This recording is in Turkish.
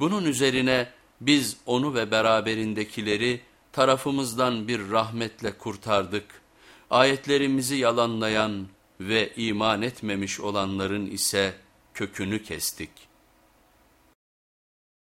Bunun üzerine biz onu ve beraberindekileri tarafımızdan bir rahmetle kurtardık. Ayetlerimizi yalanlayan ve iman etmemiş olanların ise kökünü kestik.''